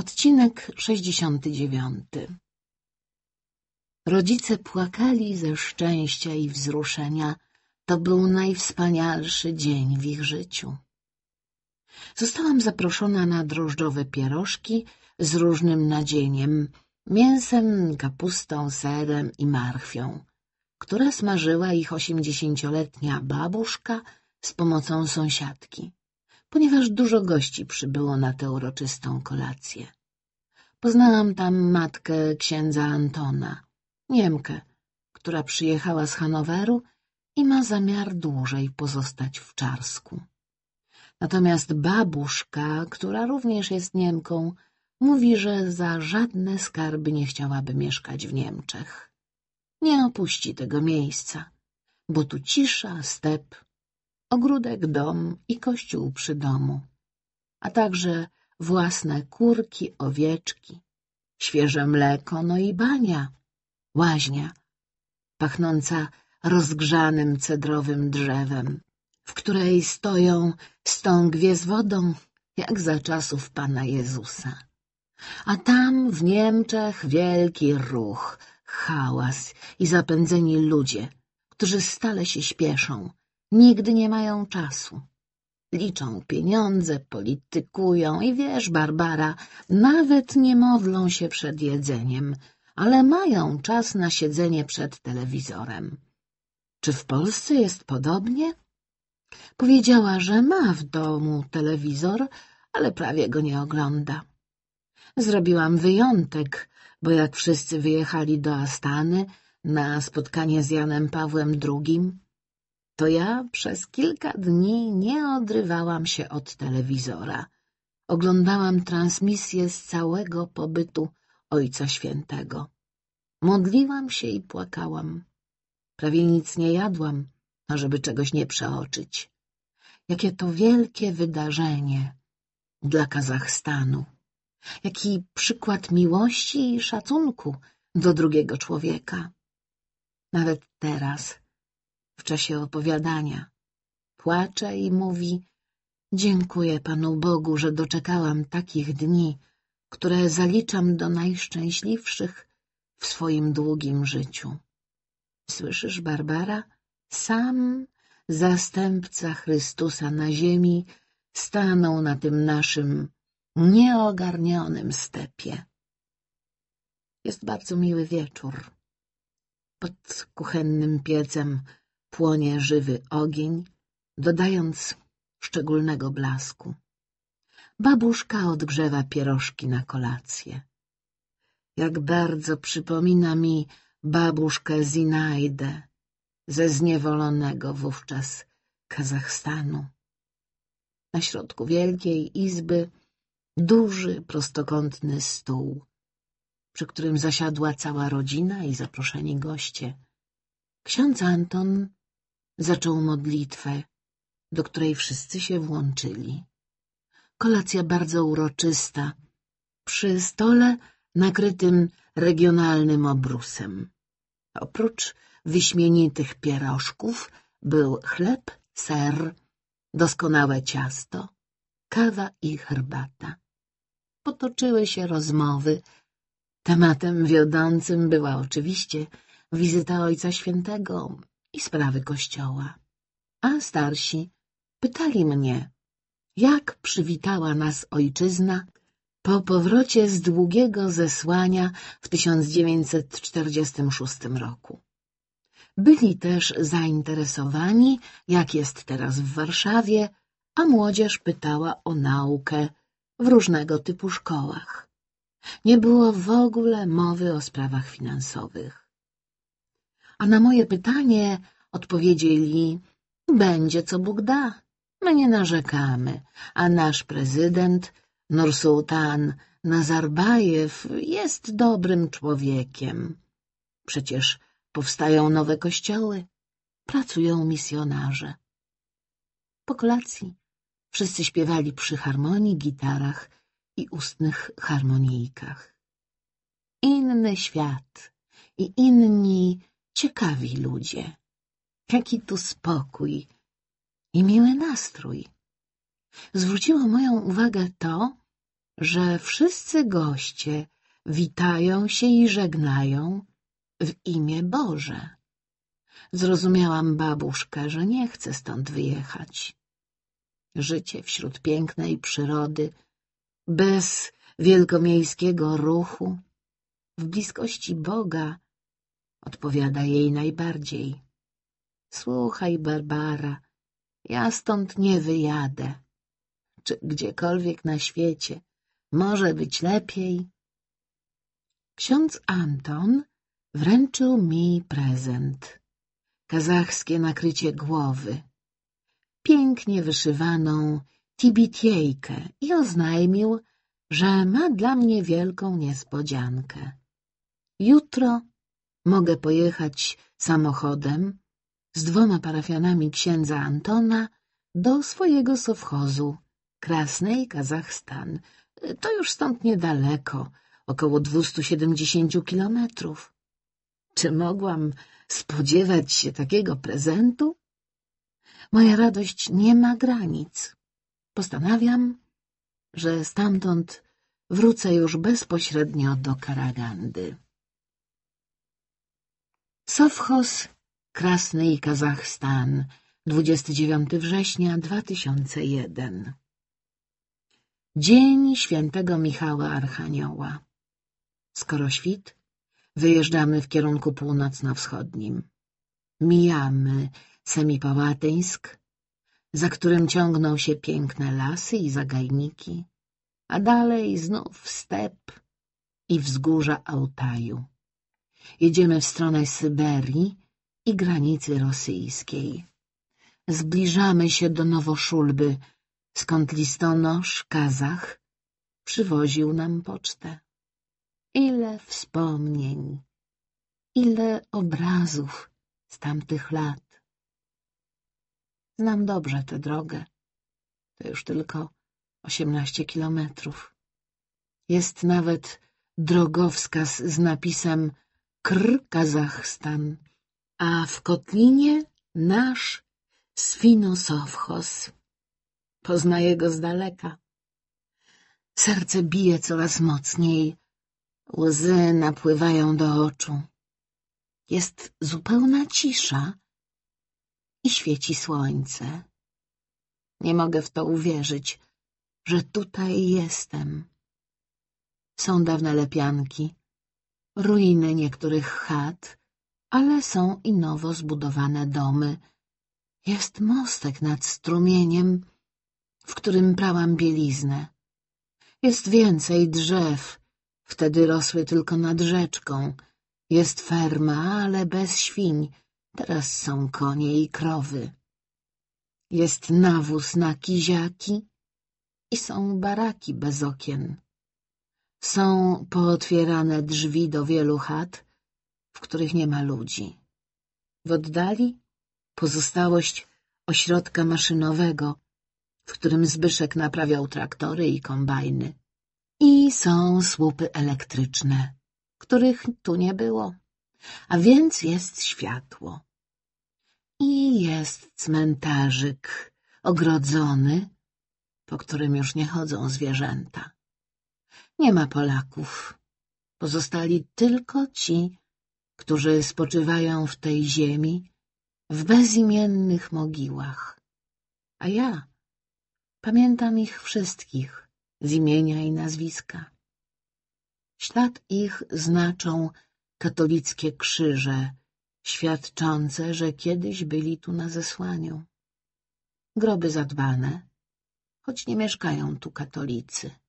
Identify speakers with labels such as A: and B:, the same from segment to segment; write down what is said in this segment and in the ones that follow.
A: Odcinek 69 Rodzice płakali ze szczęścia i wzruszenia. To był najwspanialszy dzień w ich życiu. Zostałam zaproszona na drożdżowe pierożki z różnym nadzieniem, mięsem, kapustą, serem i marchwią, które smażyła ich osiemdziesięcioletnia babuszka z pomocą sąsiadki ponieważ dużo gości przybyło na tę uroczystą kolację. Poznałam tam matkę księdza Antona, Niemkę, która przyjechała z Hanoweru i ma zamiar dłużej pozostać w Czarsku. Natomiast babuszka, która również jest Niemką, mówi, że za żadne skarby nie chciałaby mieszkać w Niemczech. Nie opuści tego miejsca, bo tu cisza, step, ogródek, dom i kościół przy domu, a także własne kurki, owieczki, świeże mleko, no i bania, łaźnia, pachnąca rozgrzanym cedrowym drzewem, w której stoją stągwie z wodą, jak za czasów Pana Jezusa. A tam w Niemczech wielki ruch, hałas i zapędzeni ludzie, którzy stale się śpieszą, Nigdy nie mają czasu. Liczą pieniądze, politykują i wiesz, Barbara, nawet nie modlą się przed jedzeniem, ale mają czas na siedzenie przed telewizorem. Czy w Polsce jest podobnie? Powiedziała, że ma w domu telewizor, ale prawie go nie ogląda. Zrobiłam wyjątek, bo jak wszyscy wyjechali do Astany na spotkanie z Janem Pawłem II, to ja przez kilka dni nie odrywałam się od telewizora. Oglądałam transmisję z całego pobytu Ojca Świętego. Modliłam się i płakałam. Prawie nic nie jadłam, ażeby czegoś nie przeoczyć. Jakie to wielkie wydarzenie dla Kazachstanu. Jaki przykład miłości i szacunku do drugiego człowieka. Nawet teraz, w czasie opowiadania. Płacze i mówi — Dziękuję Panu Bogu, że doczekałam takich dni, które zaliczam do najszczęśliwszych w swoim długim życiu. Słyszysz, Barbara? Sam zastępca Chrystusa na ziemi stanął na tym naszym nieogarnionym stepie. Jest bardzo miły wieczór. Pod kuchennym piecem płonie żywy ogień, dodając szczególnego blasku. Babuszka odgrzewa pierożki na kolację. Jak bardzo przypomina mi babuszkę Zinajdę ze zniewolonego wówczas Kazachstanu. Na środku wielkiej izby duży, prostokątny stół, przy którym zasiadła cała rodzina i zaproszeni goście. Ksiądz Anton zaczął modlitwę, do której wszyscy się włączyli. Kolacja bardzo uroczysta, przy stole nakrytym regionalnym obrusem. Oprócz wyśmienitych pierożków był chleb, ser, doskonałe ciasto, kawa i herbata. Potoczyły się rozmowy. Tematem wiodącym była oczywiście wizyta Ojca Świętego, i sprawy kościoła. A starsi pytali mnie, jak przywitała nas ojczyzna po powrocie z długiego zesłania w 1946 roku. Byli też zainteresowani, jak jest teraz w Warszawie, a młodzież pytała o naukę w różnego typu szkołach. Nie było w ogóle mowy o sprawach finansowych a na moje pytanie odpowiedzieli — będzie co Bóg da, my nie narzekamy, a nasz prezydent Nursultan Nazarbajew jest dobrym człowiekiem. Przecież powstają nowe kościoły, pracują misjonarze. Po kolacji wszyscy śpiewali przy harmonii, gitarach i ustnych harmonijkach. Inny świat i inni ciekawi ludzie. Jaki tu spokój i miły nastrój. Zwróciło moją uwagę to, że wszyscy goście witają się i żegnają w imię Boże. Zrozumiałam babuszkę, że nie chce stąd wyjechać. Życie wśród pięknej przyrody, bez wielkomiejskiego ruchu, w bliskości Boga, odpowiada jej najbardziej. Słuchaj, Barbara, ja stąd nie wyjadę. Czy gdziekolwiek na świecie może być lepiej? Ksiądz Anton wręczył mi prezent. Kazachskie nakrycie głowy, pięknie wyszywaną tibitiejkę i oznajmił, że ma dla mnie wielką niespodziankę. Jutro mogę pojechać samochodem z dwoma parafianami księdza Antona do swojego sowchozu, Krasnej Kazachstan. To już stąd niedaleko, około 270 kilometrów. Czy mogłam spodziewać się takiego prezentu? Moja radość nie ma granic. Postanawiam, że stamtąd wrócę już bezpośrednio do Karagandy. Sowchos Krasny i Kazachstan 29 września 2001 Dzień świętego Michała Archanioła Skoro świt, wyjeżdżamy w kierunku północno-wschodnim. Mijamy Semipałatyńsk, za którym ciągną się piękne lasy i zagajniki, a dalej znów step i wzgórza Altaju. Jedziemy w stronę Syberii i granicy rosyjskiej. Zbliżamy się do Nowoszulby, skąd listonosz Kazach przywoził nam pocztę. Ile wspomnień, ile obrazów z tamtych lat. Znam dobrze tę drogę. To już tylko osiemnaście kilometrów. Jest nawet drogowskaz z napisem Kr Kazachstan, a w kotlinie nasz Sfinosowchos. Poznaję go z daleka. Serce bije coraz mocniej, łzy napływają do oczu. Jest zupełna cisza i świeci słońce. Nie mogę w to uwierzyć, że tutaj jestem. Są dawne lepianki, ruiny niektórych chat, ale są i nowo zbudowane domy. Jest mostek nad strumieniem, w którym prałam bieliznę. Jest więcej drzew, wtedy rosły tylko nad rzeczką. Jest ferma, ale bez świń, teraz są konie i krowy. Jest nawóz na kiziaki i są baraki bez okien. Są pootwierane drzwi do wielu chat, w których nie ma ludzi. W oddali pozostałość ośrodka maszynowego, w którym Zbyszek naprawiał traktory i kombajny. I są słupy elektryczne, których tu nie było, a więc jest światło. I jest cmentarzyk ogrodzony, po którym już nie chodzą zwierzęta. Nie ma Polaków. Pozostali tylko ci, którzy spoczywają w tej ziemi, w bezimiennych mogiłach. A ja pamiętam ich wszystkich z imienia i nazwiska. Ślad ich znaczą katolickie krzyże, świadczące, że kiedyś byli tu na zesłaniu. Groby zadbane, choć nie mieszkają tu katolicy.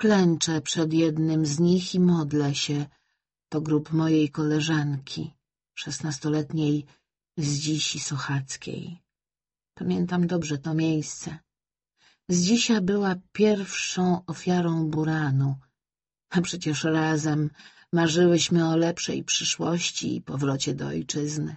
A: Klęczę przed jednym z nich i modlę się. To grób mojej koleżanki, szesnastoletniej Zdzisi Sochackiej. Pamiętam dobrze to miejsce. Zdzisia była pierwszą ofiarą buranu, a przecież razem marzyłyśmy o lepszej przyszłości i powrocie do ojczyzny.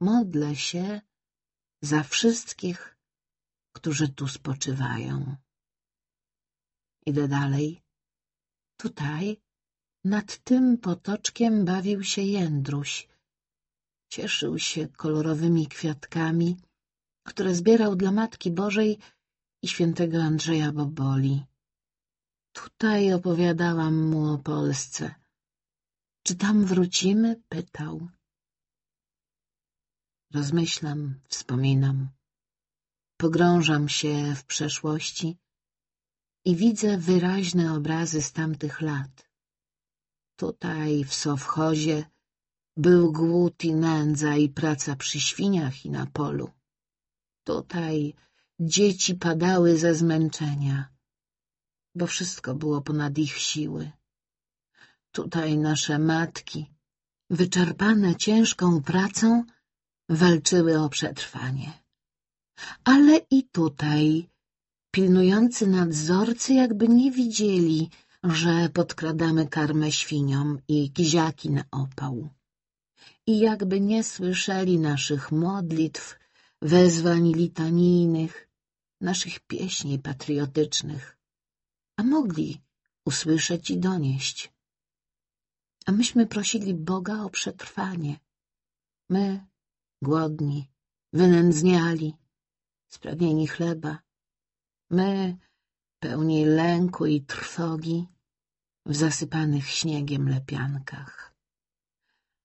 A: Modlę się za wszystkich, którzy tu spoczywają. Idę dalej. Tutaj, nad tym potoczkiem bawił się Jędruś. Cieszył się kolorowymi kwiatkami, które zbierał dla Matki Bożej i świętego Andrzeja Boboli. Tutaj opowiadałam mu o Polsce. Czy tam wrócimy? pytał. Rozmyślam, wspominam. Pogrążam się w przeszłości i widzę wyraźne obrazy z tamtych lat. Tutaj, w Sowchozie, był głód i nędza i praca przy świniach i na polu. Tutaj dzieci padały ze zmęczenia, bo wszystko było ponad ich siły. Tutaj nasze matki, wyczerpane ciężką pracą, walczyły o przetrwanie. Ale i tutaj pilnujący nadzorcy jakby nie widzieli, że podkradamy karmę świniom i kiziaki na opał. I jakby nie słyszeli naszych modlitw, wezwań litanijnych, naszych pieśni patriotycznych, a mogli usłyszeć i donieść. A myśmy prosili Boga o przetrwanie. My, głodni, wynędzniali, spragnieni chleba. My, pełni lęku i trwogi, w zasypanych śniegiem lepiankach.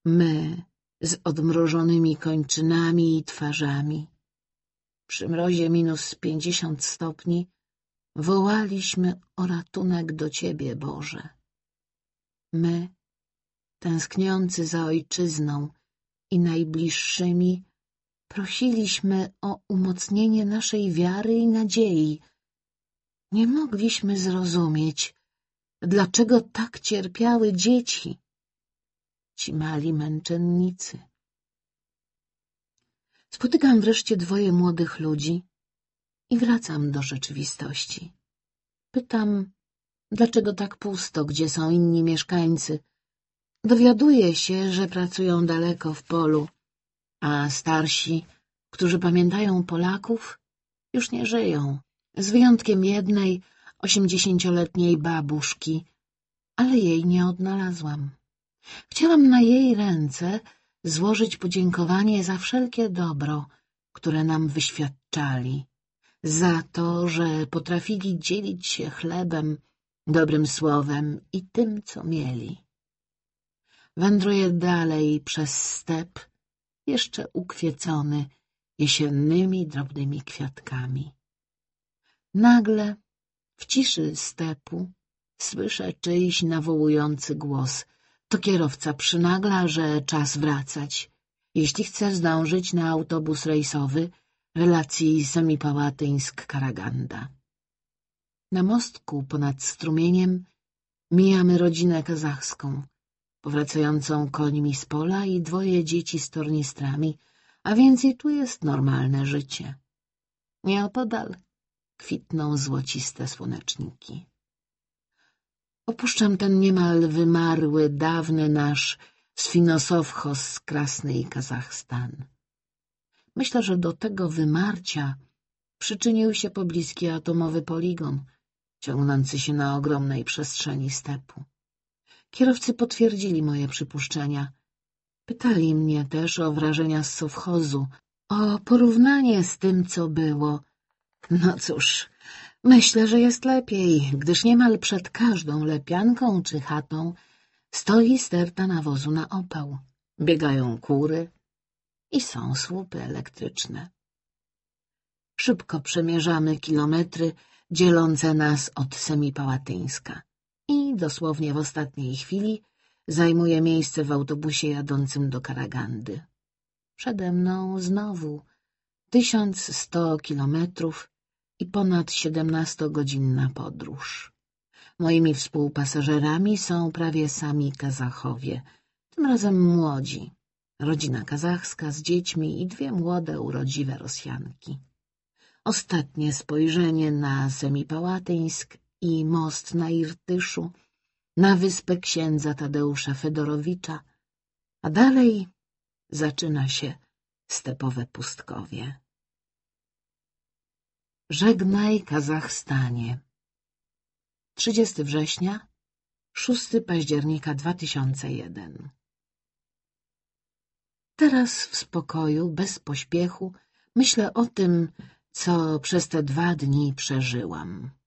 A: My, z odmrożonymi kończynami i twarzami, przy mrozie minus pięćdziesiąt stopni, wołaliśmy o ratunek do Ciebie, Boże. My, tęskniący za ojczyzną i najbliższymi, prosiliśmy o umocnienie naszej wiary i nadziei. Nie mogliśmy zrozumieć, dlaczego tak cierpiały dzieci, ci mali męczennicy. Spotykam wreszcie dwoje młodych ludzi i wracam do rzeczywistości. Pytam, dlaczego tak pusto, gdzie są inni mieszkańcy, Dowiaduje się, że pracują daleko w polu, a starsi, którzy pamiętają Polaków, już nie żyją, z wyjątkiem jednej osiemdziesięcioletniej babuszki, ale jej nie odnalazłam. Chciałam na jej ręce złożyć podziękowanie za wszelkie dobro, które nam wyświadczali, za to, że potrafili dzielić się chlebem, dobrym słowem i tym, co mieli. Wędruje dalej przez step, jeszcze ukwiecony jesiennymi drobnymi kwiatkami. Nagle w ciszy stepu słyszę czyjś nawołujący głos. To kierowca przynagla, że czas wracać. Jeśli chce zdążyć na autobus rejsowy relacji Semipałatyńsk-Karaganda. Na mostku ponad strumieniem mijamy rodzinę kazachską powracającą końmi z pola i dwoje dzieci z tornistrami, a więc i tu jest normalne życie. Nieopodal kwitną złociste słoneczniki. Opuszczam ten niemal wymarły, dawny nasz Sfinosowchos z Krasny i Kazachstan. Myślę, że do tego wymarcia przyczynił się pobliski atomowy poligon, ciągnący się na ogromnej przestrzeni stepu. Kierowcy potwierdzili moje przypuszczenia. Pytali mnie też o wrażenia z sowchozu, o porównanie z tym, co było. No cóż, myślę, że jest lepiej, gdyż niemal przed każdą lepianką czy chatą stoi sterta nawozu na opał. Biegają kury i są słupy elektryczne. Szybko przemierzamy kilometry dzielące nas od Semipałatyńska dosłownie w ostatniej chwili zajmuje miejsce w autobusie jadącym do Karagandy. Przede mną znowu tysiąc sto kilometrów i ponad siedemnastogodzinna podróż. Moimi współpasażerami są prawie sami Kazachowie, tym razem młodzi, rodzina kazachska z dziećmi i dwie młode, urodziwe Rosjanki. Ostatnie spojrzenie na Semipałatyńsk i most na Irtyszu, na wyspę księdza Tadeusza Fedorowicza, a dalej zaczyna się stepowe pustkowie. Żegnaj Kazachstanie 30 września 6 października 2001 Teraz w spokoju, bez pośpiechu, myślę o tym, co przez te dwa dni przeżyłam.